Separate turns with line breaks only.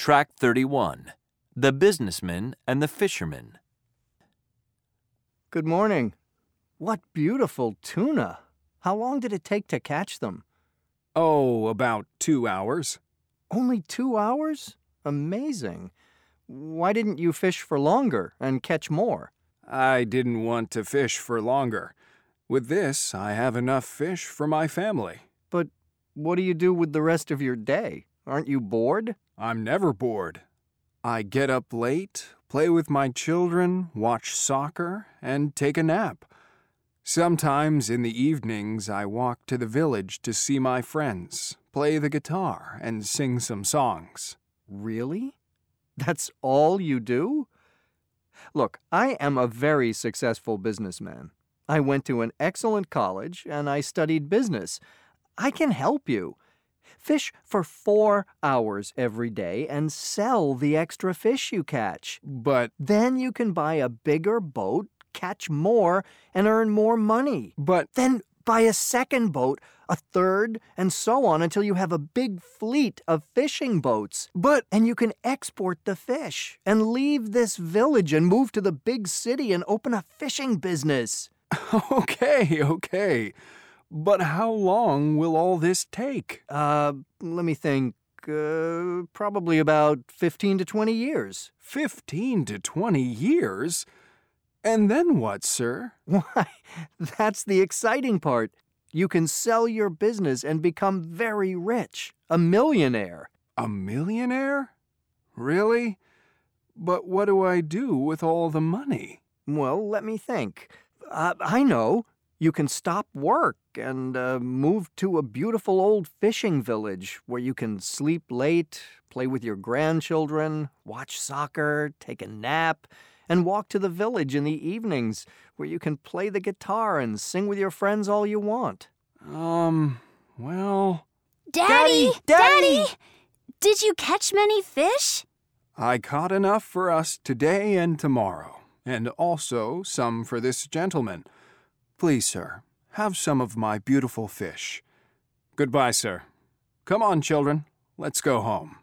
Track 31 The Businessman and the Fisherman.
Good morning. What beautiful tuna. How long did it take to catch them?
Oh, about two hours.
Only two hours? Amazing. Why didn't you fish for longer and catch more?
I didn't want to fish for longer. With this, I have enough fish for my family.
But what do you do with the rest of your day? Aren't you bored?
I'm never bored. I get up late, play with my children, watch soccer, and take a nap. Sometimes in the evenings, I walk to the village to see my friends, play the guitar, and sing some songs.
Really? That's all you do? Look, I am a very successful businessman. I went to an excellent college and I studied business. I can help you. Fish for four hours every day and sell the extra fish you catch.
But,
Then you can buy a bigger boat, catch more, and earn more money.
but,
Then buy a second boat, a third, and so on until you have a big fleet of fishing boats.
but,
And you can export the fish and leave this village and move to the big city and open a fishing business.
okay, okay. But how long will all this take?
Uh, let me think. Uh, probably about 15 to 20 years.
15 to 20 years? And then what, sir?
Why, that's the exciting part. You can sell your business and become very rich, a millionaire.
A millionaire? Really? But what do I do with all the money?
Well, let me think. Uh, I know. You can stop work and uh, move to a beautiful old fishing village where you can sleep late, play with your grandchildren, watch soccer, take a nap, and walk to the village in the evenings where you can play the guitar and sing with your friends all you want.
Um, well,
Daddy!
Daddy! Daddy!
Did you catch many fish?
I caught enough for us today and tomorrow, and also some for this gentleman. Please, sir, have some of my beautiful fish. Goodbye, sir. Come on, children. Let's go home.